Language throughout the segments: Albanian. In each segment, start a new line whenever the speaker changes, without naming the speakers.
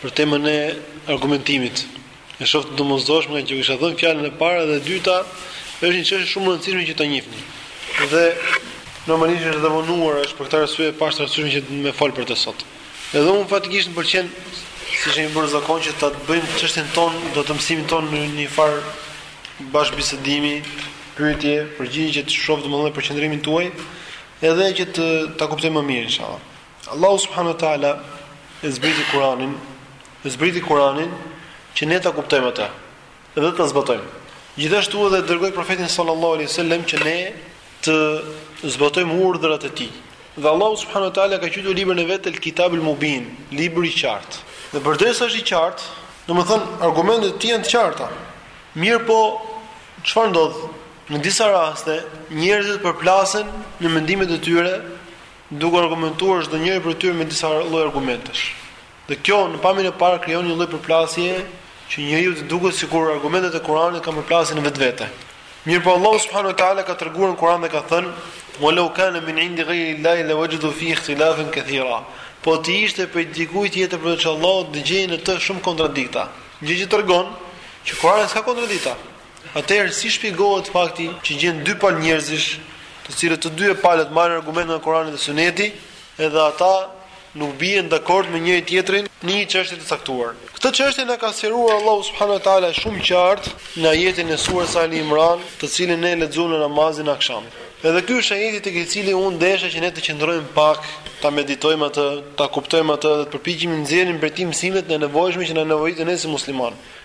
Për temën e argumentimit, e shoh të domosdoshme ngaqë kisha dhënë fjalën e parë dhe e dyta, është një çështje shumë e rëndësishme që ta njihni. Dhe normalisht është dhe vonuar, është për këtë arsye e pashë të arsyeshme që të mos flas për të sot. Edhe unë faktikisht më pëlqen siç e kemi bërë zakon që ta bëjmë çështjen tonë, do të mësimin tonë në një farë bashkëbisedimi, pyetje, përgjigje që t'i shoh domosdoshme për qëndrimin tuaj, edhe që të ta kuptojmë më mirë inshallah. Allahu subhanahu wa taala e zbriti Kur'anin, e zbriti Kur'anin që ne ta kuptojmë atë dhe ta zbatojmë. Gjithashtu edhe dërgoi profetin sallallahu alaihi wasallam që ne të zbatojmë urdhrat e tij. Dhe Allahu subhanahu wa taala ka quajtur librin e vet El Kitabul Mubin, libri i qartë. Dhe përderisa është i qartë, domethënë argumentet e tij janë të qarta. Mirëpo, çfarë ndodh? Në disa raste, njerëzit përplasen në mendimet e tyre duke argumentuar çdonjëri prej tyre me disa lloj argumentesh. Dhe kjo në pamjen e parë krijon një lloj përplasje që njeriu të duket sikur argumentet e Kuranit kanë përplasje në vetvete. Mirëpo Allahu subhanahu wa taala ka treguar në Kur'an dhe ka thënë: "Wa law kana min 'indi ghayri Allahi lawajadu fihi ikhtilafan kathira." Po të ishte prej dikujt tjetër përveç Allahut, do gjenin në të shumë kontradikta. Gjë që tregon që Kur'ani s'ka kontradikta. Atëherë, si shpjegohet fakti që gjen dy palë njerëzish, të cilët të dyja palët marrin argument nga Kurani dhe Suneti, edhe ata nuk bien dakord me njëri-tjetrin në një çështje të caktuar? Këtë çështje na ka sqaruar Allahu subhanahu wa taala shumë qartë në ajetin e Surës Ali Imran, të cilin ne e lexuam në namazin e akshamit. Edhe ky është ajeti tek i cili unë desha që ne të qëndrojmë pak, ta meditojmë atë, ta kuptojmë atë dhe të përpiqemi të nxjerrim prej tij mësimet e nevojshme që na nevojiten ne si muslimanë.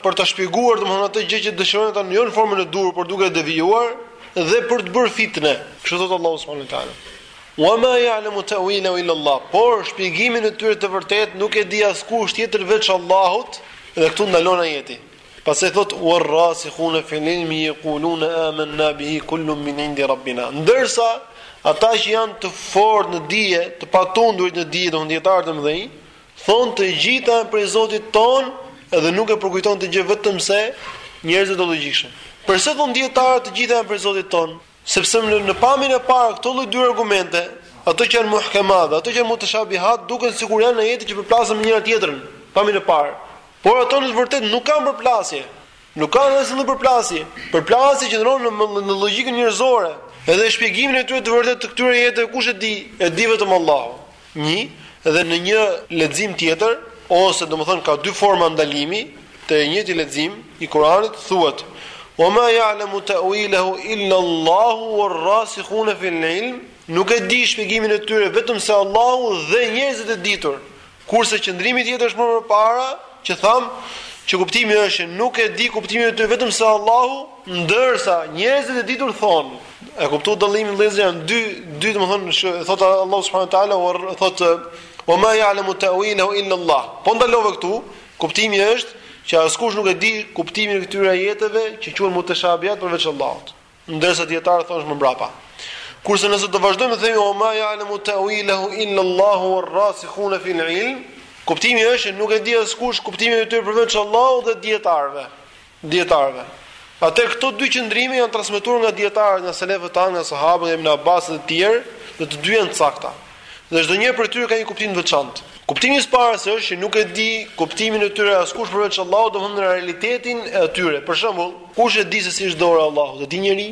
për të shpjeguar domethënë atë gjë që dëshirojnë ata jo në formën e duhur, por duke e devijuar dhe për të bërë fitne. Kështu thotë Allahu subhanahu wa taala. Wa ma ya'lamu ta'wila illa Allah. Por shpjegimin e tyre të vërtetë nuk e di askush tjetër veç Allahut, dhe këtu ndalon ajeti. Pastaj thotë war rasikhuna fil ilmi yaquluna amanna bihi kullun min indi rabbina. Ndërsa ata që janë të fortë në dije, të patundur në dije, domethënë dijetarë të mëdhenj, Thonë të gjitha janë prej Zotit tonë dhe nuk e përkujtojnë këtë gjë vetëm se njerëzit e logjikshëm. Përse thonë dijetarët të gjitha janë prej Zotit tonë? Sepse në pamjen e parë këto lloj dy argumente, ato që janë muhkemat dhe ato që janë mutashabihat, duken sikur janë ajete që përplasen me njëra-tjetrën, pamjen e parë. Por ato në të vërtetë nuk kanë përplasje. Nuk ka asnjë lloj përplasje. Përplasja qëndron në në llogjikën njerëzore, edhe shpjegimin e tyre të vërtetë të këtyre ajeteve kush e di, e di vetëm Allahu. Një, dhe në një lexim tjetër, ose domethënë ka dy forma ndalimi te i njëjti lexim i Kuranit thuhet: "Wa ma ya'lamu ta'wilahu illa Allahu war-rasikhuna fil-'ilm", nuk e di shpjegimin e tyre vetëm se Allahu dhe njerëzit e ditur. Kurse qëndrimi tjetër është më përpara, që thamë, që kuptimi është që nuk e di kuptimin e tyre vetëm se Allahu, ndërsa njerëzit e ditur thonë, e kuptu dallimin vëllezër janë dy dy domethënë që thotë Allahu subhanahu wa taala thotë wa ma ya'lamu ta'wilahu illa Allah. Po ndalove këtu, kuptimi është që askush nuk e di kuptimin e këtyre ajeteve që quhen mutashabihat përveç Allahut. Ndërsa dietarët thonë më mbrapa. Kurse nëse do vazhdojmë të themi wa ma ya'lamu ta'wilahu illa Allahu war-rasikhuna fil ilm, kuptimi është që nuk e di askush kuptimin e tyre përveç Allahut dhe dietarëve. Dietarëve. Atë këto dy qëndrime janë transmetuar nga dietarët, nga selefët tanë, nga sahabët nga Ibn Abbas dhe të tjerë, dhe të dy janë të sakta. Dhe çdo njëri prej tyre ka një kuptim të veçantë. Kuptimi i së parës është që nuk e di kuptimin e tyre askush përveç Allahut, domethënë realitetin e tyre. Për shembull, kush e di se si është dora e Allahut? E di njeri?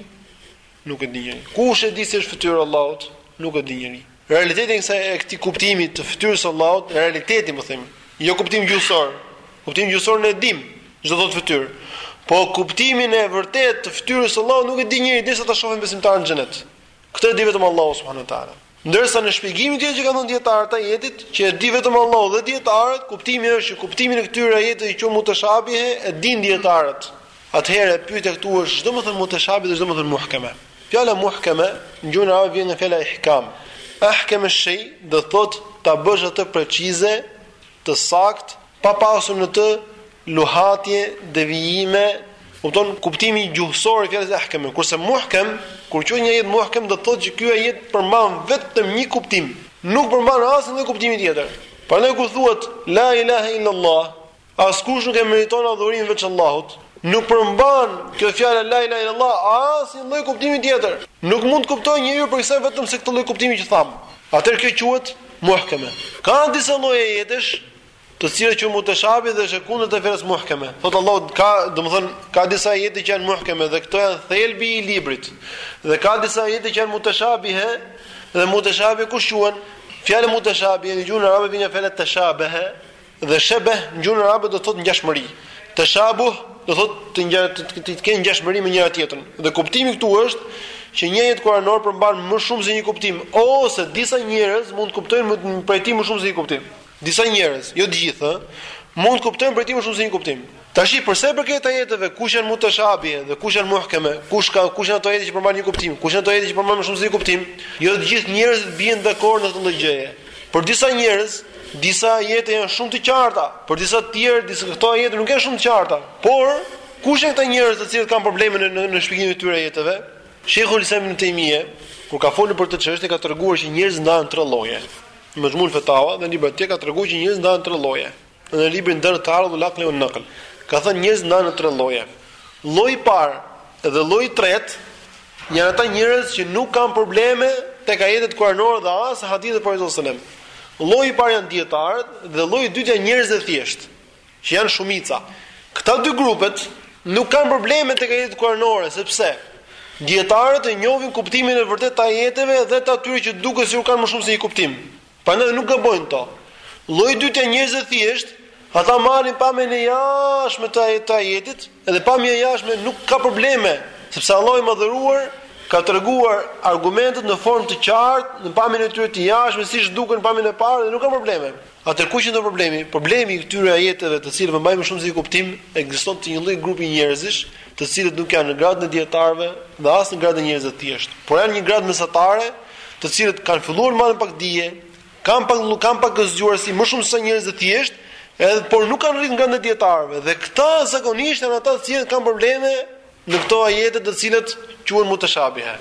Nuk e di njeri. Kush e di se si është fytyra e Allahut? Nuk e di njeri. Realitetin e kësaj e këtij kuptimi të fytyrës së Allahut, realitetin, po themi, jo kuptim gjuhësor. Kuptim gjuhësor ne e dim, ç'do thotë fytyrë. Po kuptimin e vërtetë të fytyrës së Allahut nuk e di njeri derisa ta shohin besimtarët në xhenet. Këtë e di vetëm Allahu subhanahu wa taala. Ndërsa në shpjegimin tjetër që kanë dhënë dietarët të ajetit, që e di vetëm Allahu dhe dietarët, kuptimi është që kuptimin e këtyre ajeteve që quhen mutashabihe e din dietarët. Atëherë pyetja këtu është ç'do me thënë mutashabih dhe ç'do me thënë muhkeme. Fjala muhkeme në gjuhën arabe vjen nga fjala ihkam. Ahkama shay do thot ta bësh atë precize, të saktë, pa pasur në të luhatje, devijime, kupton kuptimi gjuhësor i fjalës ahkama, kurse muhkem, kur quhet një ajet muhkem do të thotë që ky ajet përmban vetëm një kuptim, nuk përmban asnjë lloj kuptimi tjetër. Prandaj kur thuhet la ilaha illallah, askush nuk e meriton adhurimin veç Allahut, nuk përmban kjo fjalë la ilaha illallah asnjë lloj kuptimi tjetër. Nuk mund të kuptojë njeriu prej kësaj vetëm se këtë lloj kuptimi që thamë. Atëherë kjo quhet muhkeme. Ka disa lloje ajetesh të cilët quhen mutashabih dhe është e kundërt të fjalës muhkeme. Thot Allahu ka, domethënë ka disa ajete që janë muhkeme dhe këto janë thelbi i librit. Dhe ka disa ajete që janë mutashabihe dhe mutashabih kush quhen? Fjala mutashabih në gjuhën arabe vjen nga fjala tashabaha dhe shebeh në gjuhën arabe do të thotë ngjashmëri. Tashabuh do thotë të ngja të, të, të kenë ngjashmëri me njëra tjetrën. Dhe kuptimi këtu është që një ajet kuranor përmban më shumë se një kuptim ose disa njerëz mund të kuptojnë më prej tij më shumë se një kuptim. Disa njerëz, jo të gjithë, ë, mund të kuptojnë prej tij më shumë se një kuptim. Tashi për sa i përket ajeteve, kush janë mutashabihe dhe kush janë muhkeme, kush ka kush janë ato ajete që përmban një kuptim, kush janë ato ajete që përmban më shumë se një kuptim, jo të gjithë njerëzit bien dakord në këtë lloj gjëje. Për disa njerëz, disa ajete janë shumë të qarta, për disa të tjerë, disa këto ajete nuk janë shumë të qarta. Por, kush janë këta njerëz të cilët kanë probleme në në, në shpjegimin e këtyre ajeteve? Sheikhul Islam ibn Taymije, kur ka folur për këtë çështje, ka treguar që njerëzit ndahen në tre lloje. Mexhmu al-Fatawa dhe libra të tjerë ka treguar që njerëzit ndahen në tre lloje. Në librin Dar Taarud wal Aql wan Naql ka thënë njerëzit ndahen në tre lloje. Lloji i parë dhe lloji i tretë janë ata njerëz që nuk kanë probleme tek ajetet kuranore dhe as hadithet e Profetit sallallahu alajhi wasallam. Lloji i parë janë dijetarët dhe lloji i dytë janë njerëzit e thjeshtë. që janë shumica. Këta dy grupet nuk kanë probleme tek ajetet kuranore, sepse dijetarët e njohin kuptimin e vërtetë të ajeteve dhe të atyre që duket sikur kanë më shumë se një kuptim. Prandaj nuk gabojnë këta. Lloji i dytë janë njerëzit e thjeshtë, ata marrin pamjen e jashtme të ajetit, Edhe pamja e jashtme nuk ka probleme, sepse Allahu i Madhëruar ka treguar argumentet në formë të qartë, në pamjen e tyre të jashtme, siç duken në pamjen e parë dhe nuk ka probleme. Atëherë ku qëndron problemi? Problemi i këtyre ajeteve, të cilët përmbajnë më shumë se një kuptim, ekziston te një lloj grupi njerëzish, të cilët nuk janë në gradën e dietarëve dhe as në gradën e njerëzve të thjeshtë, por janë në gradë mesatare, të cilët kanë filluar marrin pak dije, Kanë pak kanë pak zgjuarsi më shumë se sa njerëzit e thjeshtë, edhe por nuk kanë arrit në gradën e dijetarëve dhe këta zakonisht janë ata të cilët kanë probleme në këto ajete të cilët quhen mutashabiha.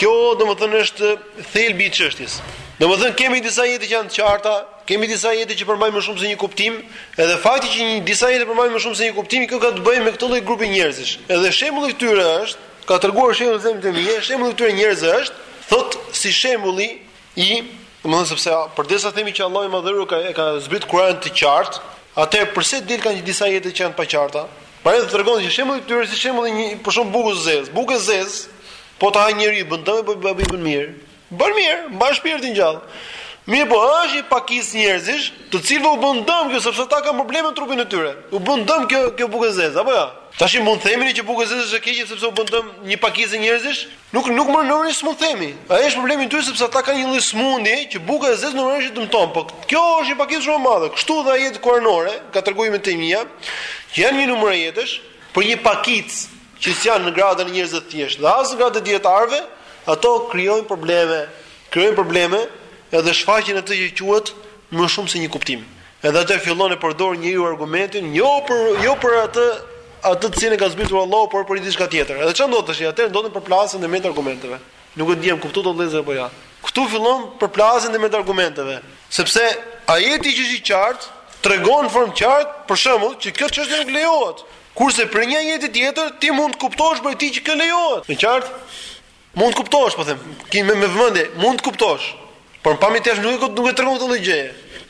Kjo domethënë është thelbi i çështjes. Domethënë kemi disa ajete që janë të qarta, kemi disa ajete që përmbajnë më shumë se një kuptim, edhe fakti që një disa ajete përmbajnë më shumë se një kuptim, kjo ka të bëjë me këtë lloj grupi njerëzish. Edhe shembulli i tyre është, ka treguar shembull të mirë, shembulli i këtyre njerëzve është, thotë si shembulli I, domethënë sepse përderisa themi që Allahu i Madhëruar ka e ka zbrit Kur'anin të qartë, atëherë përse del kanë disa ajete që janë të paqarta? Prandaj ai tregon që shembulli i tyre si shembulli i për shembull bukës së zezë, bukës së zezë, po ta ha njeriu bën dëm apo bën bën mirë? Bën mirë, mban shpirtin gjallë. Mirëpo, është një pakicë njerëzish, të cilëve u bën dëm kjo sepse ata kanë probleme në trupin e tyre. U bën dëm kjo kjo bukë e zezë, apo jo? Ja? Tash mund të themi ne që buka e zezë është e keqe sepse u bën dëm një pakicë njerëzish? Nuk nuk më normalisht s'mund themi. Ai është problemi i tyre sepse ata kanë një lloj smundje që buka e zezë normalisht i dëmton, por kjo është një pakicë shumë e madhe. Kështu dhe ajetet kuranore, ka treguar Ibn Tejmija, që janë një numër ajetesh për një pakicë që s'janë në gradën e njerëzve të thjeshtë. Dhe as në gradën e dijetarëve, ato krijojnë probleme, krijojnë probleme edhe shfaqin atë që quhet më shumë se një kuptim. Edhe atëherë fillon e përdor njeriu argumentin, jo për jo për atë atë të cilën e ka zbritur Allahu, por për diçka tjetër. Edhe çfarë ndodh tash? Atëherë ndodhin përplasje ndërmjet argumenteve. Nuk e di a më kuptuat vëllezër apo ja. Jo. Ktu fillon përplasja ndërmjet argumenteve, sepse ajeti që është i qartë tregon në formë qartë, për shembull, që kjo çështje nuk lejohet. Kurse prej një ajeti tjetër ti mund të kuptosh prej tij që kjo lejohet. Në qartë? Mund të kuptosh, po them, ti me me vëmendje, mund të kuptosh. Por në pamje të jashtme nuk e nuk e tregon këtë gjë.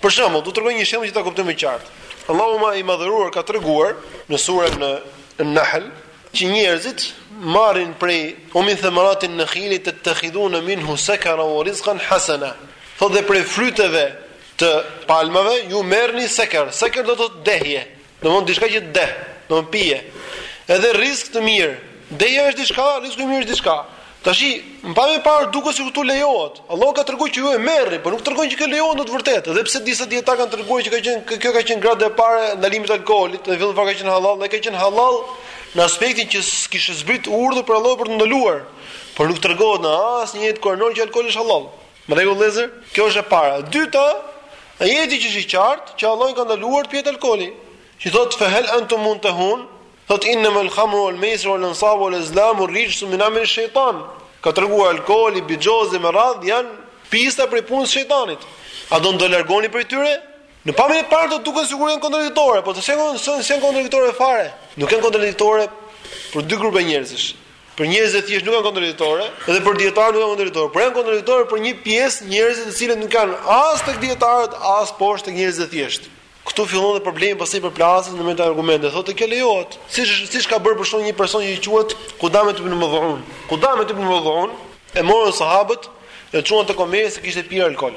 Për shembull, do të tregoj një shembull që ta kuptojmë më qartë. Allahu i madhëruar ka treguar në suren en Nahl që njerëzit marrin prej umin themaratin në khilit të të khidhu në minhu sekeren ue rizkan hasena. Thotë dhe prej fryteve të palmave ju merrni seker. Seker do të thotë dehje. Domthon diçka që të deh, domthon pije. Edhe rizk të mirë. Dehja është diçka, rizku i mirë është diçka. Tashi, në pamje të parë duket sikur këtu lejohet. Allahu ka treguar që ju e merrni, por nuk tregon që kjo lejohet në të vërtetë. Edhe pse disa dijetarë kanë treguar që ka qenë kjo ka qenë grada e parë e ndalimit të alkoolit, në fillim fare ka qenë hallall, ai ka qenë hallall në aspektin që s'kishte zbrit urdhër prej Allahut për të ndaluar. Por nuk tregohet në asnjë ajet kuranor që alkooli është hallall. Në rregull vëllezër, kjo është e para. E dyta, ajeti që është i qartë, që Allahu ka ndaluar të pihet alkooli. Që thotë fe hel antum muntahun, thotë innamal khamru wal maisru wal ansabu wal azlamu rijsun min amali shejtan. Ka treguar alkooli, bixhozi me radhë janë pista prej punës së shejtanit. A do të largoheni prej tyre? Në pamjen e parë do të duket sikur janë kontradiktore, por të shohim s'janë kontradiktore fare. Nuk janë kontradiktore për dy grupe njerëzish. Për njerëzit e thjeshtë nuk janë kontradiktore dhe për dijetarët nuk janë kontradiktore, por janë kontradiktore për një pjesë njerëzish të cilët nuk janë as tek dijetarët, as poshtë tek njerëzit e thjeshtë. Këtu fillon dhe problemi pastaj i përplasjes në mes të argumenteve. Thotë kjo lejohet. Siç, siç ka bërë për shembull një person që quhet Kudame ibn Mudhun. Kudame ibn Mudhun e morën sahabët e çuan tek Omeri se kishte pirë alkool.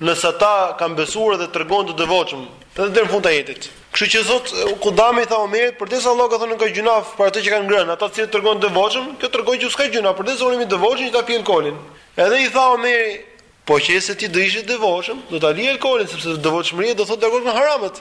Nëse ata kanë besuar dhe tregohen të devotshëm, edhe deri në fund të ajetit. Kështu që thotë Kudame i tha Omerit, përderisa Allahu ka thënë nuk ka gjynah për atë që kanë ngrënë, ata të cilët tregohen të devotshëm, kjo tregon që s'ka gjynah, përderisa unë jam i devotshëm që ta pi alkoolin. Edhe i tha Omeri, po qe se ti do ishe i devotshëm, do ta lije alkoolin sepse devotshmëria do thotë të largohesh nga haramet.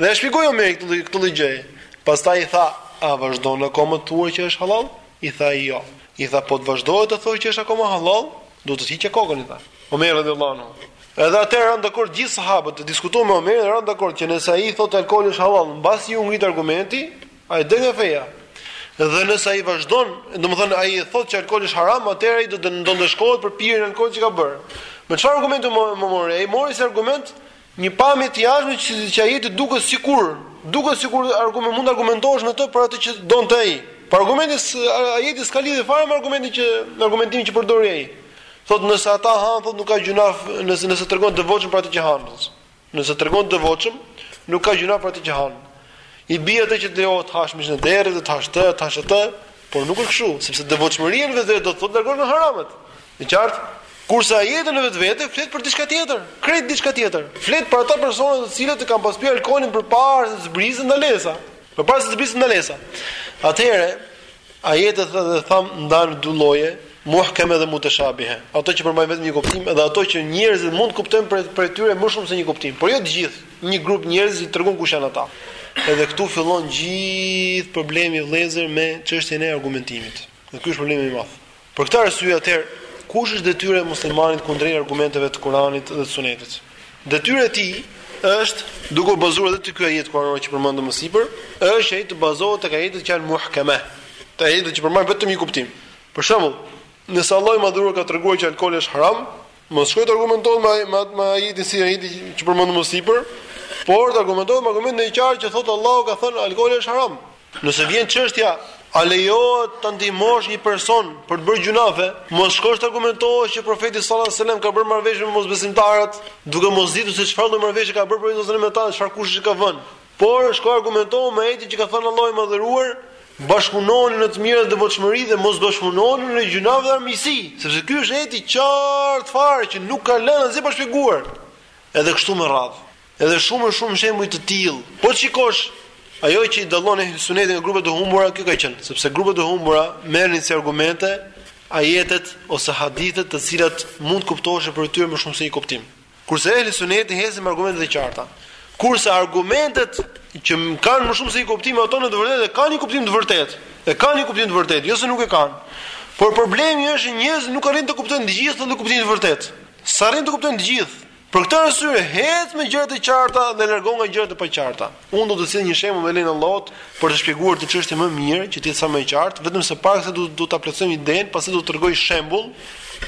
Dhe e shpjegoi Omeri këtë lloj këtë lloj gjëje. Pastaj i tha, A vazhdon akoma të thuaj që është hallall? I tha ai, Jo. I tha, Po të vazhdoje të thoje që është akoma hallall, do të të hiqja kokën, i tha. Omeri radhiyallahu anhu. Edhe atëherë ranë dakord gjithë sahabët, diskutuan me Omerin dhe ranë dakord që nëse ai thotë alkooli është hallall, mbasi iu ngrit argumenti, ai del nga feja. Dhe nëse ai vazhdon, domethënë ai e thotë që alkooli është haram, atëherë ai do të ndëshkohet për pirjen e alkoolit që ka bërë. Me çfarë argumenti e mori? Ai mori si argument Një pamje të jashtme që që ajeti duket sikur, duket sikur argument mund të argumentohesh me të për atë që donte ai. Por argumenti ajeti s'ka lidhje fare me argumentin që me argumentimin që përdori ai. Thotë nëse ata hanë, thotë nuk ka gjynah nëse nëse tregohen të devotshëm për atë që hanë. Nëse tregohen të devotshëm, nuk ka gjynah për atë që hanë. I bie atëherë që të lejohet të hash mishin e derrit, të hash këtë, të hash atë. Por nuk është kështu, sepse devotshmëria në vetvete do të thotë largohesh nga haramat. Në qartë? Kurse ajeti në vetvete flet për diçka tjetër, krejt diçka tjetër. Flet për ata persona të cilët e kanë pas pirë alkoolin përpara se të zbriste ndalesa. Përpara se të zbriste ndalesa. Atëherë, ajetet edhe thamë ndahen dy lloje, muhkeme dhe muteshabihe. Ato që përmbajnë vetëm një kuptim dhe ato që njerëzit mund të kuptojnë prej tyre më shumë se një kuptim, por jo të gjithë. Një grup njerëzish i tregon kush janë ata. Edhe këtu fillon gjithë problemi vëllezër me çështjen e argumentimit. Dhe ky është problemi i madh. Për këtë arsye atëherë kush është detyra e muslimanit kundrejt argumenteve të Kuranit dhe të Sunetit? Detyra e tij është duke u bazuar edhe te ky ajet kuranor që përmendëm më sipër, është ai të bazohet tek ajetet që janë muhkeme, te ajetet që përmbajnë vetëm një kuptim. Për shembull, nëse Allahu i Madhëruar ka treguar që alkooli është haram, Mos shkojë të argumentohet me me atë me ajetin si ajeti që përmendëm më sipër, por të argumentohet me argumentin e qartë që thotë Allahu ka thënë alkooli është haram. Nëse vjen çështja a lejohet të ndihmosh një person për të bërë gjynahe, mos shkosh të argumentohesh që profeti sallallahu alajhi wasallam ka bërë marrëveshje me mosbesimtarët, duke mos ditur se çfarë lloj marrëveshje ka bërë profeti sallallahu alajhi wasallam me ta, çfarë kushesh ka vënë. Por, shko argumentohu me ajetin që ka thënë Allahu i Madhëruar, Bashkëpunoni në të mira dhe devotshmëri dhe mos bashkëpunoni në gjynah dhe armiqësi, sepse ky është ajet i qartë fare që nuk ka lënë asgjë pa shpjeguar. Edhe kështu me radhë. Edhe shumë e shumë shembuj të tillë. Po t'shikosh Ajo që i dallon ehli sunetin nga grupet e humbura kjo ka qenë, sepse grupet e humbura merrnin si argumente ajetet ose hadithet të cilat mund të kuptoheshin prej tyre më shumë se një kuptim. Kurse ehli suneti hecin me argumente të qarta. Kurse argumentet që kanë më shumë se një kuptim ato në të vërtetë e kanë një kuptim të vërtetë. E kanë një kuptim të vërtetë, jo se nuk e kanë. Por problemi është njerëzit nuk arrijnë ta kuptojnë të gjithë në kuptimin e vërtetë. S'arrijnë ta kuptojnë të gjithë. Për këtë arsye, hec me gjëra të qarta dhe largohu nga gjëra të paqarta. Unë do të sjell një shembull me lejen e Allahut për të shpjeguar këtë çështje më mirë, që të jetë sa më e qartë, vetëm se para se do do ta plotësojmë idenë, pastaj do të tregoj shembull,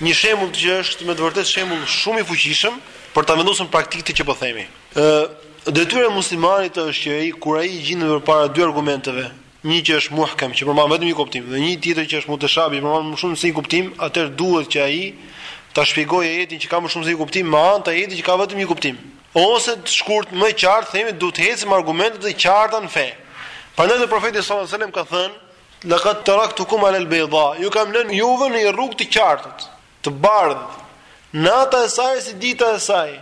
një shembull që është me të vërtetë shembull shumë i fuqishëm për ta vendosur në praktikë këtë që po themi. Ë detyra e muslimanit është që ai kur ai gjendet përpara dy argumenteve, një që është muhkem, që përmban vetëm një kuptim, dhe një tjetër që është muteshabih, që përmban më shumë se një kuptim, atëherë duhet që ai ta shpjegojë ajetin që ka më shumë se një kuptim me anë të ajetit që ka vetëm një kuptim. Ose shkurt më qartë themi duhet të ecim me argumente të qarta në fe. Prandaj dhe profeti sallallahu alajhi wasallam ka thënë Lekad teraktukum alel bejda, ju kam lënë juve në një rrugë të qartë, të bardhë, nata e saj si dita e saj,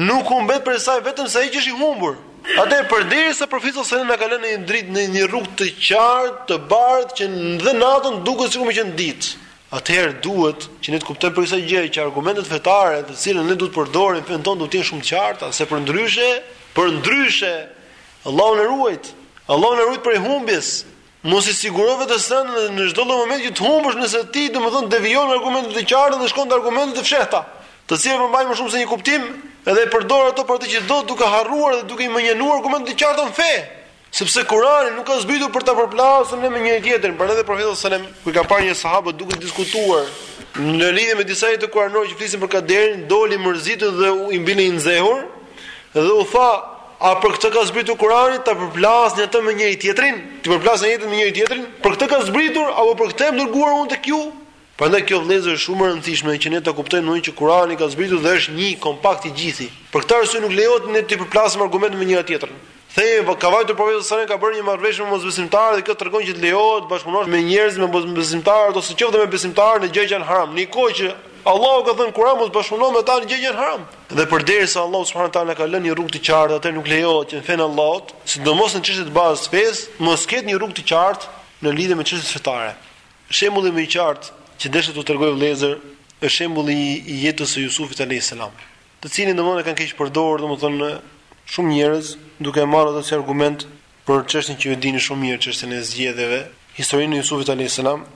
nuk humbet prej saj vetëm se ai që është i humbur. Atëherë përderisa profeti sallallahu alajhi wasallam na ka lënë në një dritë në një rrugë të qartë, të bardhë, që edhe natën duket sikur me qenë ditë. atëherë duhet që ne të kuptojmë prej kësaj gjëje që argumentet fetare të cilat ne duhet të përdorim në fenë tonë duhet të jenë shumë të qarta, se përndryshe, përndryshe Allahu na ruajtë, Allahu na ruajtë prej humbjes. Mos e siguro veten tënde në çdo lloj momenti që të humbësh nëse ti domethënë devijon argumentet e qarta dhe shkon te argumentet e fshehta, të cilat përmbajnë më shumë se një kuptim, edhe e përdor ato për atë që do duke harruar dhe duke i mënjanuar argumentet e qarta në fe. Sepse Kurani nuk ka zbritur për ta përplasur ne me njëri-tjetrin, por edhe profeti sallallahu alajhi wasallam, kur ka parë disa sahabë duke diskutuar në lidhje me disa ajete kuranore që flisin për kaderin, doli i mërzitur dhe u nevrikos, i nxehur dhe u tha, a për këtë ka zbritur Kurani ta përplasni atë me njëri-tjetrin, t'i përplasni ajetet me njëri-tjetrin, për këtë ka zbritur apo për këtë jam dërguar unë tek ju? Prandaj kjo vëllezër është shumë e rëndësishme që ne ta kuptojmë domethënë që Kurani ka zbritur dhe është një kompakt i gjithi. Për këtë arsye nuk lejohet ne të përplasim argumente me njëra-tjetrën. Thonë po ka vajtur profeti sallallahu alajhi wasallam ka bërë një marrëveshje me mosbesimtarët dhe kjo tregon që të lejohet të bashkëpunosh me njerëz me mosbesimtarët ose qoftë me besimtarë në gjëra që janë haram. Në kohë që Allahu ka thënë në Kur'an mos bashkëpuno me ta në gjëra që janë haram. Dhe përderisa Allahu subhanahu taala ka lënë një rrugë të qartë, atëherë nuk lejohet që në fenë e Allahut, sidomos në çështje të bazës së fesë, mos ketë një rrugë të qartë në lidhje me çështjet fetare. Shembulli më i qartë që desha t'u tregoj vëllezër është shembulli i jetës së Jusufit alejhis selam, të cilin domethënë e kanë keqpërdorur domethënë shumë njerëz duke e marrë atë si argument për çështjen që ju e dini shumë mirë çështjen e zgjedhjeve, historinë e Jusufit alejhis selam.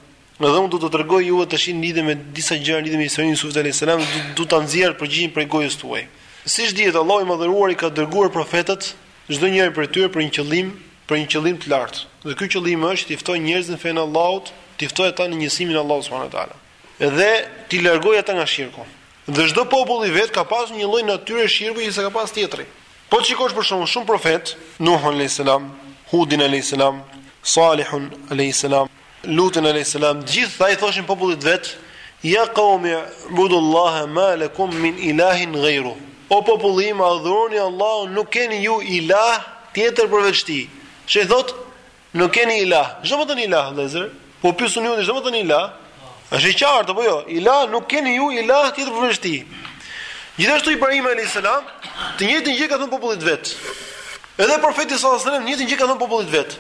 Dhe unë do t'ju tregoj juve tashi në lidhje me disa gjëra lidhje me historinë e Jusufit alejhis selam dhe do ta nxjerr përgjigjen prej gojës tuaj. Siç dihet Allahu i madhëruar i ka dërguar profetët Çdonjëri prej tyre për një qëllim, për një qëllim të lartë. Dhe ky qëllim është t'i ftojë njerëzit në fenë e Allahut, t'i ftojë ata në njësimin e Allahut subhanahu teala. Dhe t'i largojë ata nga shirku. Dhe çdo popull i vet ka pasur një lloj natyre shirku që s'e ka pas tjetri. Po të shikosh për shembull shumë profetë, Nuhun alejhi selam, Hudin alejhi selam, Salihun alejhi selam, Lutin alejhi selam, të gjithë ata i thoshin popullit të vet, Ja qaumi budullaha ma lakum min ilahin ghayru. O populli im, adhuroni Allahun, nuk keni ju ilah tjetër përveç tij. Çfarë thotë? Nuk keni ilah. Ç'do të thotë ilah, vëllezër? Po ju pyes unë ju, ç'do të thotë ilah? Është e qartë apo jo? Ilah nuk keni ju ilah tjetër përveç tij. Gjithashtu Ibrahim alayhis salam, të njëjtën gjë i ka thënë popullit të vet. Edhe profeti sallallahu alajhi wasallam, të njëjtën gjë i ka thënë popullit të vet.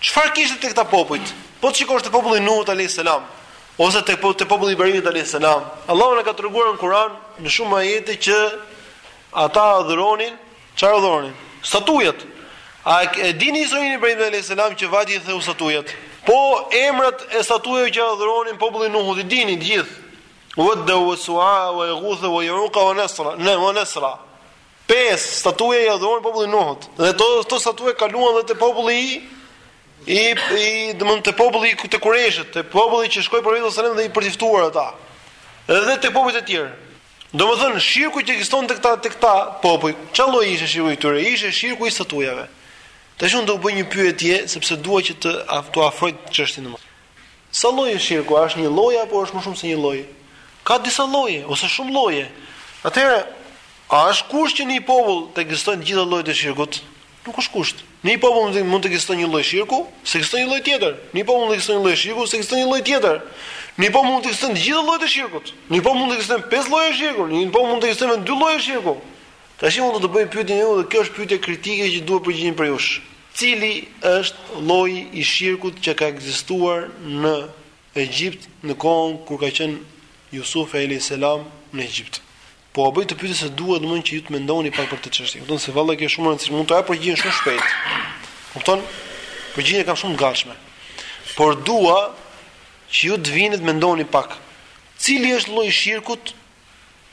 Çfarë kishte tek këta popujt? Po të shikosh te populli i Nuhut alayhis salam, ose te po, te populli i Ibrahimit alayhis salam, Allahu na ka treguar në Kur'an në shumë ajete që ata adhuronin, çfarë adhuronin? Statujat. A e dini historinë e Ibrahimit alayhis salam që vajti i theu statujat? Po emrat e statujave që adhuronin populli i Nuhut i dini të gjithë. Wadda wa Suwa'a wa Yaghutha wa Yauqa wa Nasra, ne wa Nasra. Pesë statuja i adhuronte populli i Nuhut. Dhe këto statuja kaluan edhe te populli i i i domthon te populli i te kureshit, te populli që shkoi profeti sallallahu alajhi wasallam dhe i përqafuan ata. Edhe te popujt e tjerë. Domthon shirku që ekziston te këta te këta popuj, ç'a lloj ishte shirku i tyre? Ishte shirku i statujave. Tash unë do të bëj një pyetje sepse dua që t'ju afroj çështjen më. Sa lloje është shirku? A është një lloj apo është më shumë se një lloj? Ka disa lloje ose shumë lloje. Atëherë, a është kusht që në një popull të ekzistojnë të gjitha llojet e shirkut? Nuk është kusht. Në një popull mund të ekzistojë një lloj shirku, s'ekziston një lloj tjetër. Në një popull mund të ekzistojë një lloj shirku, s'ekziston një lloj tjetër. Në një popull mund të ekzistojnë të gjitha llojet e shirkut. Në një popull mund të ekzistojnë pesë lloje shirku, në një popull mund të ekzistojnë dy lloje shirku. Tashi unë do të bëj pyetjen juve dhe kjo është pyetje kritike që dua përgjigjen prej jush. Cili është lloji i shirkut që ka ekzistuar në Egjipt në kohën kur ka qenë Jusufi alejhi selam në Egjipt? Po e bëj këtë pyetje se duhet domthonjë që ju të mendoni pak për këtë çështje. Kupton se valla kjo është shumë e rëndësishme, mund ta jap përgjigjen shumë shpejt. Kupton? Përgjigjen e kam shumë të gatshme. Por dua që ju të vini të mendoni pak. Cili është lloji i shirkut?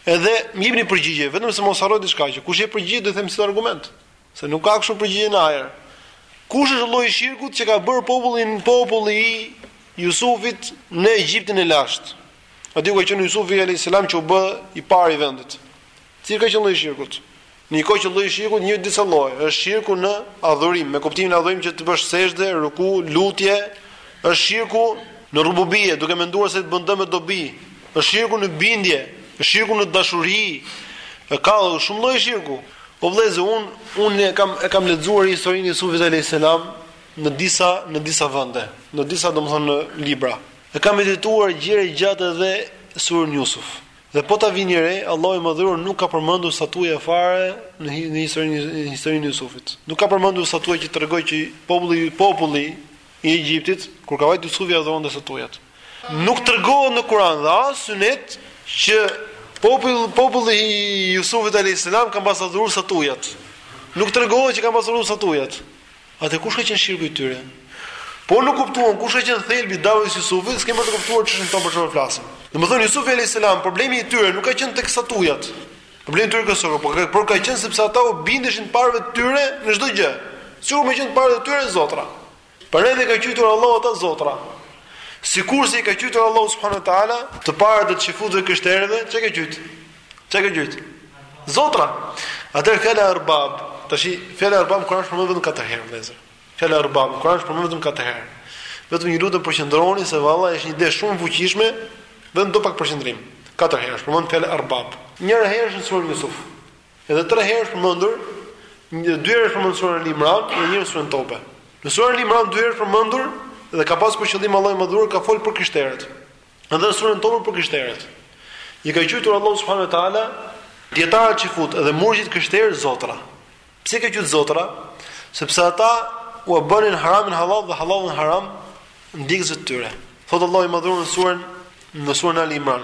Edhe më jepni përgjigje, vetëm se mos harroni diçka që kush jep përgjigje do t'i them sill argument. Se nuk ka kështu përgjigje në ajër. Kush është lloji i shirkut që ka bërë populli, populli i Jusufit në Egjiptin e lashtë? Aty ku ka qenë Jusufi alayhis salam që u bë i pari i vendit. Cili ka qenë lloji i shirkut? Në një kohë që lloji i shirkut është disa lloje, është shirku në adhurim, me kuptimin e adhurim që të bësh sexhde, ruku, lutje, është shirku në rububie, duke menduar se të bën dëm e dobi, është shirku në bindje, është shirku në dashuri, ka shumë lloje shirku. O vëllezër, unë unë e kam e kam lexuar historinë e Jusufit alayhis salam në disa në disa vende, në disa domethënë libra. E kam medituar gjerë e gjatë edhe surën Jusuf. Dhe po ta vini re, Allahu i Madhëruar nuk ka përmendur statuja fare në në historinë në historinë e Jusufit. Nuk ka përmendur statuja që tregojnë që populli populli i Egjiptit kur ka vajtur Jusufi adhuronte statujat. Nuk tregon në Kur'an dhe as Sunet që populli populli i Jusufit alayhis salam kanë pas adhuruar statujat. Nuk tregon që kanë pas adhuruar statujat. Atëherë kush ka qenë shirku i tyre? Po nuk kuptuam kush ka qenë thelbi i davetit të Jusufit, s'kem për të kuptuar çështën tonë për çfarë flasim. Domethënë Jusufi alayhis salam, problemi i tyre nuk ka qenë tek statujat. Problemi i tyre ka qenë, por ka, por ka qenë sepse ata u bindeshin të parëve të tyre në çdo gjë. Sikur me qenë të parët e tyre zotra. Prandaj i ka quajtur Allahu ata zotra. Sikurse i ka quajtur Allahu subhanahu wa taala të parët e çifutëve, të krishterëve, ça i ka quajt? Ça i ka quajt? Zotra. Atë fjala arbab, tash fjala arbab në Kur'an është përmendur vetëm katër herë vëllazër. Fjala arbab në Kur'an është përmendur vetëm katër herë. Vetëm ju lutem përqendrohuni se valla është një ide shumë e fuqishme, vetëm do pak përqendrim. Katër herë është përmendur fjala arbab. Njëra herë është në surën Yusuf. Edhe tre herë është përmendur, një dy herë është përmendur sura Al-Imran dhe një herë sura Tobe. Në sura Al-Imran dy herë është përmendur dhe ka pasur për qëllim Allahu i Madhëruar ka fol për krishterët. Edhe në sura Tobe për krishterët. I ka quajtur Allahu subhanahu wa taala dietarët çifut dhe murgjit krishterë zotra. Pse i ka quajtur zotra? Sepse ata u bënin haramin halal dhe halalin haram ndjekësit të tyre. Thotë Allahu i Madhëruar në surën në surën Al-Imran.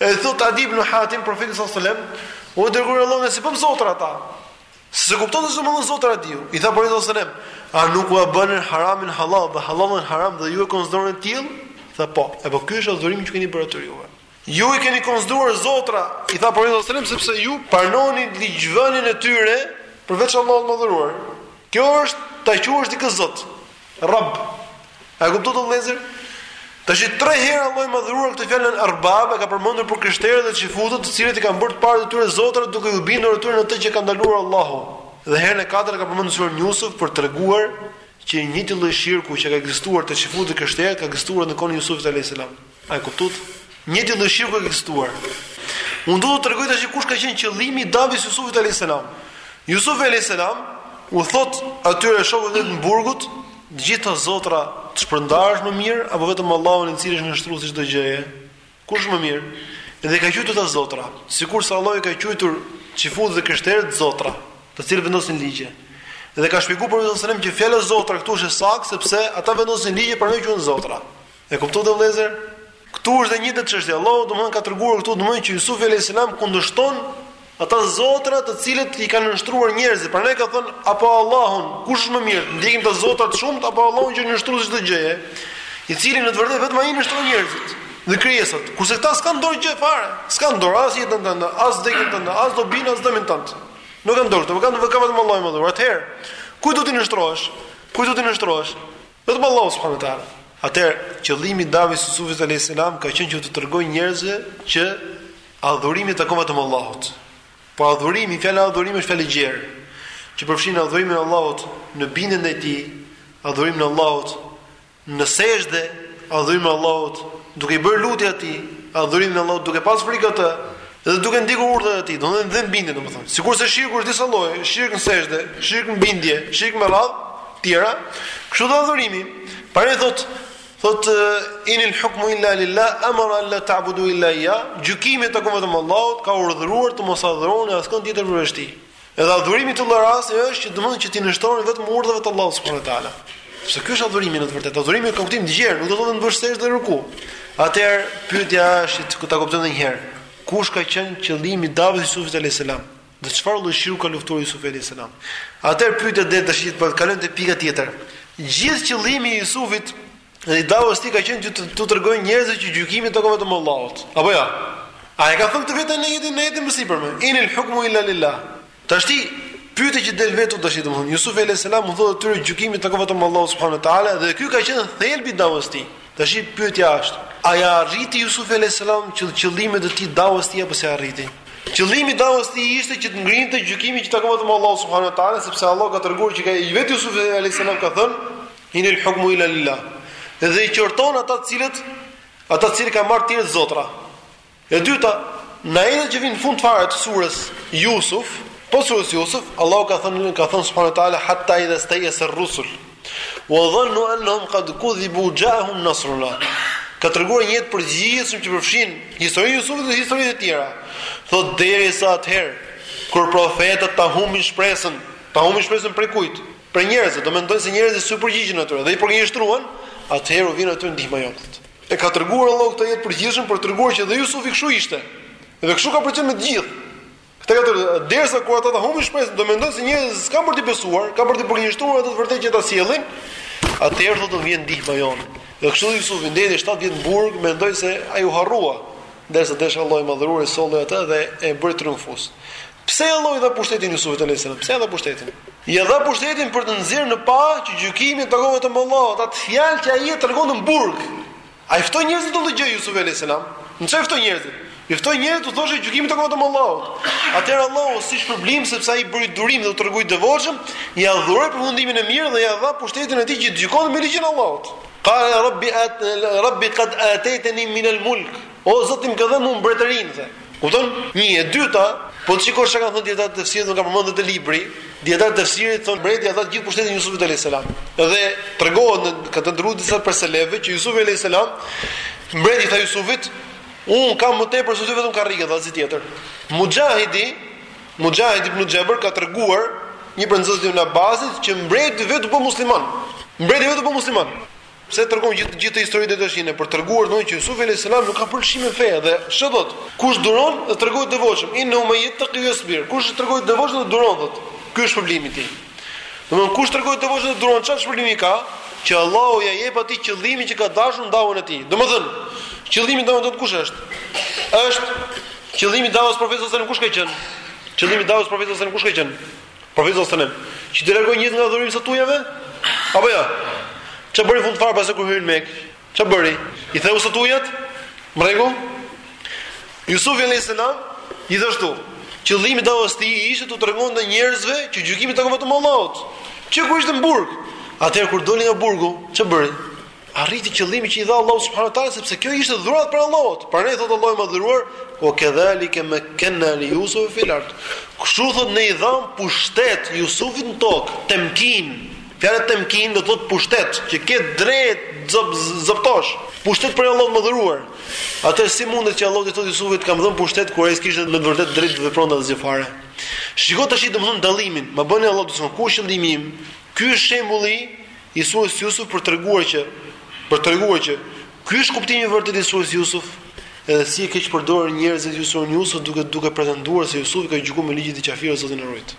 E thotë Adi ibn Hatim, profetit sallallahu alajhi wasallam, o i dërguari i Allahut, ne s'i bëmë zotra ata, s'e kupton ç'domethënë zotra Adiu, i tha profeti sallallahu alajhi wasallam, a nuk u bënë haramin halal dhe halalin haram dhe ju e konsideroni të tillë? Tha po. E po ky është adhurimi që keni bërë atyre ju. Ju i keni konsideruar zotra, i tha profeti sallallahu alajhi wasallam, sepse ju pranoni ligjvënien e tyre përveç Allahut të Madhëruar. Kjo është ta quash dikë zot. Rabb. A e kuptuat o vëllezër? Tash tre herë Allahu i Madhëruar këtë fjalën arbab e ka përmendur për krishterët dhe çifutët, të cilët i kanë bërë të parët e tyre zotra duke iu bindur atyre në atë që ka ndaluar Allahu. Dhe herën e katërt e ka përmendur në surën Yusuf për të treguar që i njëjti lloj shirku që ka ekzistuar te çifutët, të krishterët ka ekzistuar në kohën e Yusufit alayhis salam. A e kuptuat? I njëjti lloj shirku ka ekzistuar. Unë do të tregoj tash kush ka qenë qëllimi i daves së Jusufit alayhis salam. Jusuf alayhis salam u thotë atyre shokëve të burgut, të gjithë zotrat e shpërndarë është më mirë apo vetëm Allahu i cili është nënshtrues i çdo gjëje. Kush më mirë? Edhe i ka quajtur ata zotra, sikurse Allahu i ka quajtur çifutët dhe krishterët zotra, të cilët vendosin ligje. Dhe ka shpjeguar profeti sallallahu alajhi wasallam që fjala zotra këtu është e saktë sepse ata vendosin ligje prandaj quhen zotra. E kuptuat vëllezër? Këtu është e njëjta çështje. Allahu domthonë ka treguar këtu domthonë që Yusuf alayhis salam kundërshton ata zotra të cilët i kanë nënshtruar njerëzit. Prandaj ka thënë apo Allahun, kush është më mirë, ndjekimi i zotrave të shumtë apo Allahun që nënshtron çdo gjë, i cili në të vërtetë vetëm ai nënshtron njerëzit dhe krijesat. Kurse këta s'kan dorë gjë fare, s'kan dorë as jetën tënde, as vdekjen tënde, as dobinë as dëmin tënd. Nuk kanë dorë, e ka në dorë vetëm Allahu i Madhëruar. Atëherë, kujt do t'i nënshtrohesh? Kujt do të nënshtrohesh? Vetëm Allahut subhanahu wa taala. Atëherë, qëllimi i dawes së Yusufit alayhis salam ka qenë që t'u tregojë njerëzve që adhurimi i takon vetëm Allahut. Po adhurimi, fjala adhurim është fjalë e gjerë, që përfshin adhurimin e Allahut në bindje ndaj tij, adhurimin e Allahut në sexhde, adhurimin e Allahut duke i bërë lutje atij, adhurimin e Allahut duke pas frikë atë, Dhe duke ndjekur urdhrat e tij, domethënë në bindje domethënë. Sikurse shirku është disa lloje, shirk në sexhde, shirk në bindje, shirk me radhë, tjera, kështu dhe adhurimi. Prandaj thotë, thotë inil hukmu illa lillah amara alla ta'budu illa iya, gjykimi i takon vetëm Allahut ka urdhëruar të mos adhuroni askënd tjetër përveç tij. Edhe adhurimi tek Allahu është që domethënë që t'i nënshtrohen vetëm urdhave të Allahut subhanahu wa taala. Sepse ky është adhurimi në të vërtetë. Adhurimi ka kuptim të gjerë, nuk do të thotë të bësh sexhde, ruku. Atëherë pyetja është që ta kuptojmë edhe një herë. Kush ka qenë qëllimi i davës Yusufit alayhis salam? Dhe çfarë lloj shirku ka luftuar Yusuf alayhis salam? Atëherë pyetja del tashti që po kalojmë te pika tjetër. Gjithë qëllimi i Yusufit Dhe i davës tij ka qenë që të, t'u tregojë njerëzve që gjykimi i takon vetëm Allahut. Apo jo? Ja? A e ka thënë këtë vetë në ajetin, në ajetin e mësipërm? Inil hukmu illa lillah. Tashti pyetja që del vetiu tashti domethënë Yusuf alayhis salam u thotë atyre gjykimi i takon vetëm Allahut subhanahu wa taala dhe ky ka qenë thelbi i davës tij. Tashi pyetja është, a ia arriti Yusuf alayhis salam që qëllimet e tij davës tij apo s'e arriti? Qëllimi i davës tij ishte që të ngrinte gjykimin që i takon vetëm Allahut subhanahu wa taala sepse Allahu ka treguar që ka i vetë Yusuf alayhis salam ka thënë Inel hukmu ila lillah. Dhe i qorton ata të cilët ata të cilët kanë marrë të tjerë zota. E dyta, në ajetin që vjen në fund fare të surës Yusuf, po surës Yusuf, Allahu ka thënë ka thënë subhanahu teala hatta idha stayasa ar-rusul wa dhannu annahum qad kudhibu ja'ahum nasruna. Ka treguar një ajet të përgjithshëm që përfshin historinë e Yusufit dhe historitë e tjera. Thotë derisa atëherë kur profetët ta humbin shpresën, ta humbin shpresën prej kujt? Prej njerëzve, do mendojnë se njerëzit s'u përgjigjen atyre dhe i përgënjeshtruan, atëherë u vjen atyre ndihma jonë. E ka treguar Allahu këtë ajet të përgjithshëm për të treguar që dhe Jusufi kështu ishte. Dhe kështu ka për të sjellë me të gjithë. Këtë ka treguar derisa kur ata ta humbin shpresën, do mendojnë se njerëzit s'kanë për të besuar, kanë për të përgënjeshtruar atë të vërtetë që ata sjellin, atëherë do t'u vijë ndihma jonë. Dhe kështu Jusufi ndenji 7 vjet në burg, mendoi se ai u harrua, derisa desh Allahu i madhëruar e solli atë dhe e bëri triumfues. Pse Allahu i dha pushtetin Jusufit alayhis salam? Pse ia dha pushtetin? I dha pushtetin për të nxjerrë në pah që gjykimi i takon vetëm Allahut, atë fjalë që ai e tregon në burg. Ai ftoi njerëzit të dëgjojë Jusuf alayhis salam. Në çfarë ftoi njerëzit? I ftoi njerëzit u thoshte gjykimi i takon vetëm Allahut. Atëherë Allahu si shpërblim sepse ai bëri durim dhe u tregua i devotshëm, ia dhuroi përfundimin e mirë dhe ia dha pushtetin e tij që të gjykojë me ligjin e Allahut. Qala rabbi at rabbi qad ataytani min al-mulk. O Zoti im më ka dhënë mbretërinë. Kupton? Një e dyta, po të shikosh çka kanë thënë dijetarët e tefsirit, nuk e ka përmendur atë libri, dijetarët e tefsirit thonë mbreti ia dha të gjithë pushtetin Jusufit alayhis salam. Dhe tregohet në këtë nga disa prej selefëve që Jusufi alayhis salam mbreti i tha Jusufit, unë kam më tepër se ty vetëm karrige dha asgjë tjetër. Mujahidi, Mujahidi ibn Jabr ka treguar një prej nxënësve të ibn Abasit që mbreti vetë u bë musliman. Mbreti vetë u bë musliman. Pse tregon gjithë gjithë këtë histori deri tashi për treguar domethënë që Yusuf alayhis salam nuk ka bërë lëshim në fe dhe ç'do thotë? Kush duron dhe tregon devotshmëri, innahu man yattaqi wa yasbir. Kush tregon devotshmëri dhe duron thotë. Ky është shpërblimi i tij. Domethënë kush tregon devotshmëri dhe duron çfarë shpërblimi ka? Që Allahu ja jep atij qëllimin që ka dashur në davën e tij. Domethënë qëllimi i davës tënde kush është? Është qëllimi i davës profetit sallallahu alajhi wasallam kush ka qenë? Qëllimi i davës profetit sallallahu alajhi wasallam kush ka qenë? Profeti sallallahu alajhi wasallam, që të largojë njerëzit nga adhurimi i statujave? Apo jo? Ça bëri fund fare pastaj kur hyri në Mekë? Ça bëri? I theu statujat? Në rregull? Yusuf alayhis salam, gjithashtu, qëllimi i dawës tij ishte t'u tregonte njerëzve që gjykimi i takon vetëm Allahut. Që kur ishte në burg, atëherë kur doli nga burgu, ça bëri? Arriti qëllimin që i dha Allahu subhanahu wa taala sepse kjo ishte dhuratë prej Allahut. Prandaj thotë Allahu i madhëruar, "Ue kedhalike mekenna li Yusuf fil ard." Kështu thotë ne i dham pushtet Yusufit në tokë, temkin. Fjala temkin do të thotë pushtet, që ke drejt të zbatosh. Pushtet për Allahun e madhëruar. Atëherë si mundet që Allahu i thotë Yusufit, "Kam dhënë pushtet kur ai s'kishte në të vërtetë drejt të vepronte asgjë fare." Shiko tashi domethënë dallimin. Ma bëni Allahu të thonë, "Ku është qëllimi im?" Ky është shembulli i surës Jusuf për treguar që për treguar që ky është kuptimi i vërtetë i surës Jusuf, edhe si e keqpërdorin njerëzit surën Jusuf duke duke pretenduar se Jusufi ka gjykuar me ligjet e qafirëve Zoti na ruajt.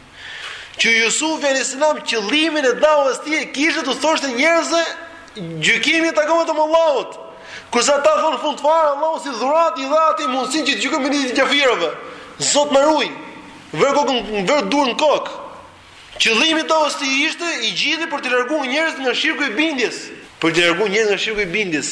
Që Jusufi alejhi selam qëllimin e davës tij e kishte t'u thoshte njerëzve gjykimi i takon vetëm Allahut. Kurse ata thon fund fare Allahu si dhuratë i dha atë mundësinë që të gjykojë me ligjet e qafirëve. Zot na ruaj. Vër kokë, vër duart në kokë. Qëllimi i davës tij ishte i gjithi për t'i larguar njerëzit nga shirku i bindjes, për t'i larguar njerëzit nga shirku i bindjes.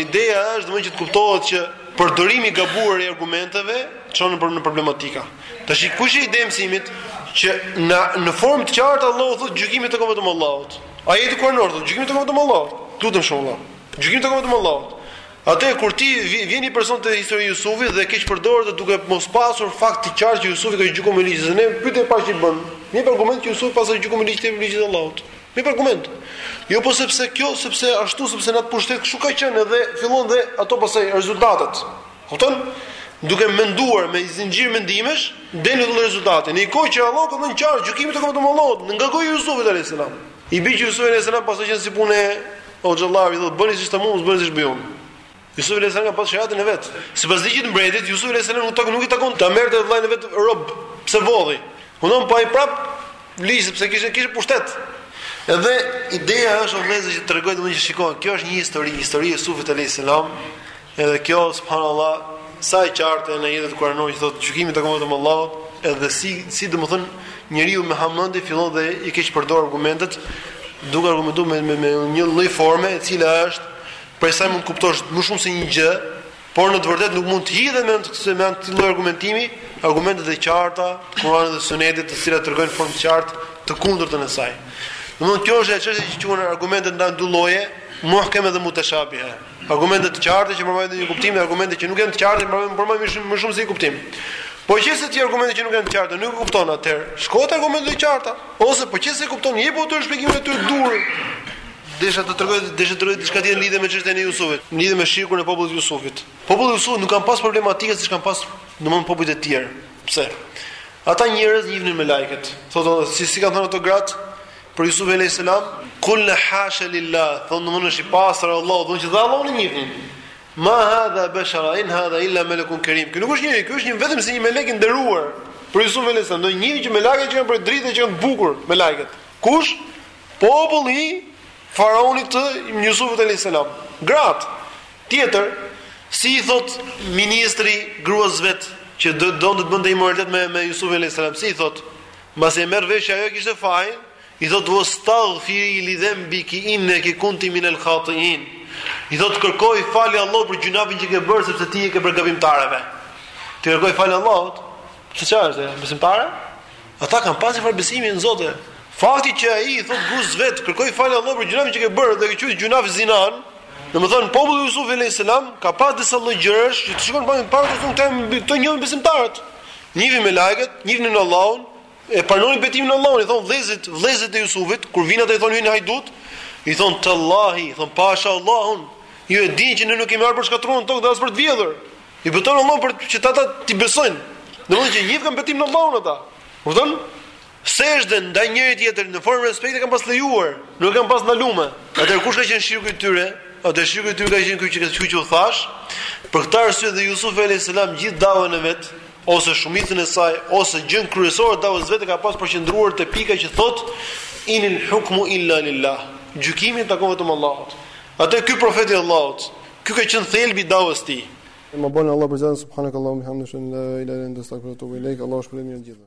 Ideja është domethënë që të kuptohet që përdorimi i gabuar i argumenteve çon në në problematika. Tashi kush është ideja e mësimit që në në formë të qartë Allahu thotë gjykimi i takon vetëm Allahut. Ajeti Kuranor thotë gjykimi i takon vetëm Allahut. Të lutem shumë Allah. Gjykimi i takon vetëm Allahut. Atëherë kur ti vjen një person te historia e Jusufit dhe e keqpërdor dhe duke mos pasur fakt të qartë që Jusufi ka gjykuar me ligjin e Zotit, pyetja e parë që bën, një argument që Jusufi paska gjykuar me ligjin e ligjit të Allahut. Një argument. Jo po sepse kjo, sepse ashtu, sepse në atë pushtet kështu ka qenë dhe fillon dhe ato pastaj rezultatet. Kupton? Duke menduar me zinxhir mendimesh, del edhe rezultati. Në kohë që Allahu ka thënë qartë gjykimi i takon vetëm Allahut, nga goja e Jusufit alayhis salam. I bëj Jusufit alayhis salam pastaj që si punë Hoxhallarë thotë bëni siç them, mos bëni siç bëj unë. Yusuf alayhis salam ka pas shariatin e vet. Sipas ligjit të mbretit, Yusuf alayhis salam nuk nuk i takon ta merrte vëllain e vet rob, pse vodhi. Unë po ai prap ligj sepse kishte kishte pushtet. Edhe ideja është vëllezër që tregoj domethënë shiko, kjo është një histori, historia e Yusufit alayhis salam, Edhe kjo subhanallah sa i qartë ajeti kuranor që thotë gjykimi i takon vetëm Allahut, edhe si si domethën njeriu me hamendje fillon dhe i keqpërdor argumentet, duke argumentuar me, me, me një lloj forme e cila është prej saj mund të kuptosh më shumë se një gjë, por në të vërtetë nuk mund të hidhen me anë të me anë këtij lloj argumentimi, argumentet e qarta të Kur'anit dhe Sunetit, të cilat tregojnë në formë të qartë të kundërtën e saj. Domthonë kjo është ajo çështje që quhen argumentet ndahen dy lloje, muhkeme dhe mutashabiha. Argumente të qarta që pranojnë një kuptim dhe argumente që nuk janë të qarta, që pranojnë më shumë më shumë se një kuptim. Po që se ti argumente që nuk janë të qarta, nuk e kupton atëherë. Shko te argumentet e qarta, ose po që se kupton, jepi atyre shpjegimin e duhur. Desha të tregoj, desha të tregoj diçka tjetër në lidhje me çështjen e Jusufit, në lidhje me shirkun e popullit të Jusufit. Populli i Jusufit nuk kanë pas problematika siç kanë pas domthon popujt e tjerë. Pse? Ata njerëz i njihnin melaiket. Thotë, si si kanë thënë ato gratë, Për Jusufin alayhis salam, kulna hasha lillah, thonë domethënë është i pastër Allahu, do të thotë Allahun e njihnin. Ma hadha bashara in hadha illa malakun karim. Ky nuk është njeri, ky është një vetëm si një melek i nderuar. Për Jusuf alayhis salam, domethënë njihnin që melaiket që janë prej drite që janë të bukur melaiket. Kush? Populli i faraonit të Jusufit alayhis salam. Grat. Tjetër, si i thot ministri gruas vet që do të bënte immoralitet me me Jusufin alayhis salam, si i thot? Mbasi e merr vesh që ajo e kishte fajin, i thotë uestaghfiri li dhanbiki innaki kunti min al khatiin. I thotë kërkoj falje Allahut për gjynafin që ke bërë sepse ti je prej gabimtarëve. T'i kërkojë falje Allahut. Që çfarë është? Besimtare? Ata kanë pasur njëfarë besimi në Zot. Fakti që ai i thotë gruas vet kërkoji falje Allahut për gjynafin që ke bërë dhe e ka quajt gjynaf zinan, domethënë populli i Jusufit alayhis salam ka pas disa lloj gjërash që të shkon në pamje të parë të thuash këta këta janë besimtarë. Njihnin melaiket, njihnin Allahun, e pranonin betimin në Allahun, i thon vëllezërit, vëllezërit e Jusufit, kur vin ata i thonë ju jeni hajdut, i thon tallahi, i thon pasha Allahun, ju e dini që ne nuk kemi ardhur për shkatërruar në tokë dhe as për të vjedhur. I betohen në Allahun për që ata t'i besojnë. Domethënë që e njihkan betimin në Allahun ata. Kupton? Sexhden ndaj njëri tjetrit në formë respekti e kanë pas të lejuar, nuk e kanë pas të ndalume. Atëherë kush ka qenë shirku i tyre? Atëherë shirku i tyre ka qenë ky që ky që u thash. Për këtë arsye dhe Jusufi alayhis salam gjithë davën e vet ose shumicën e saj ose gjën kryesore të davës vetë e ka pas përqendruar te pika që thotë inil hukmu illa lillah. Gjykimi i takon vetëm Allahut. Atë ky profet i Allahut, ky ka qenë thelbi i davës së tij.
Më bën Allah për zotën subhanakallahumma ua bihamdika eshhedu la ilaha illa anta astaghfiruka wa atubu ilaik. Allahu ju shpërbleftë të gjithëve.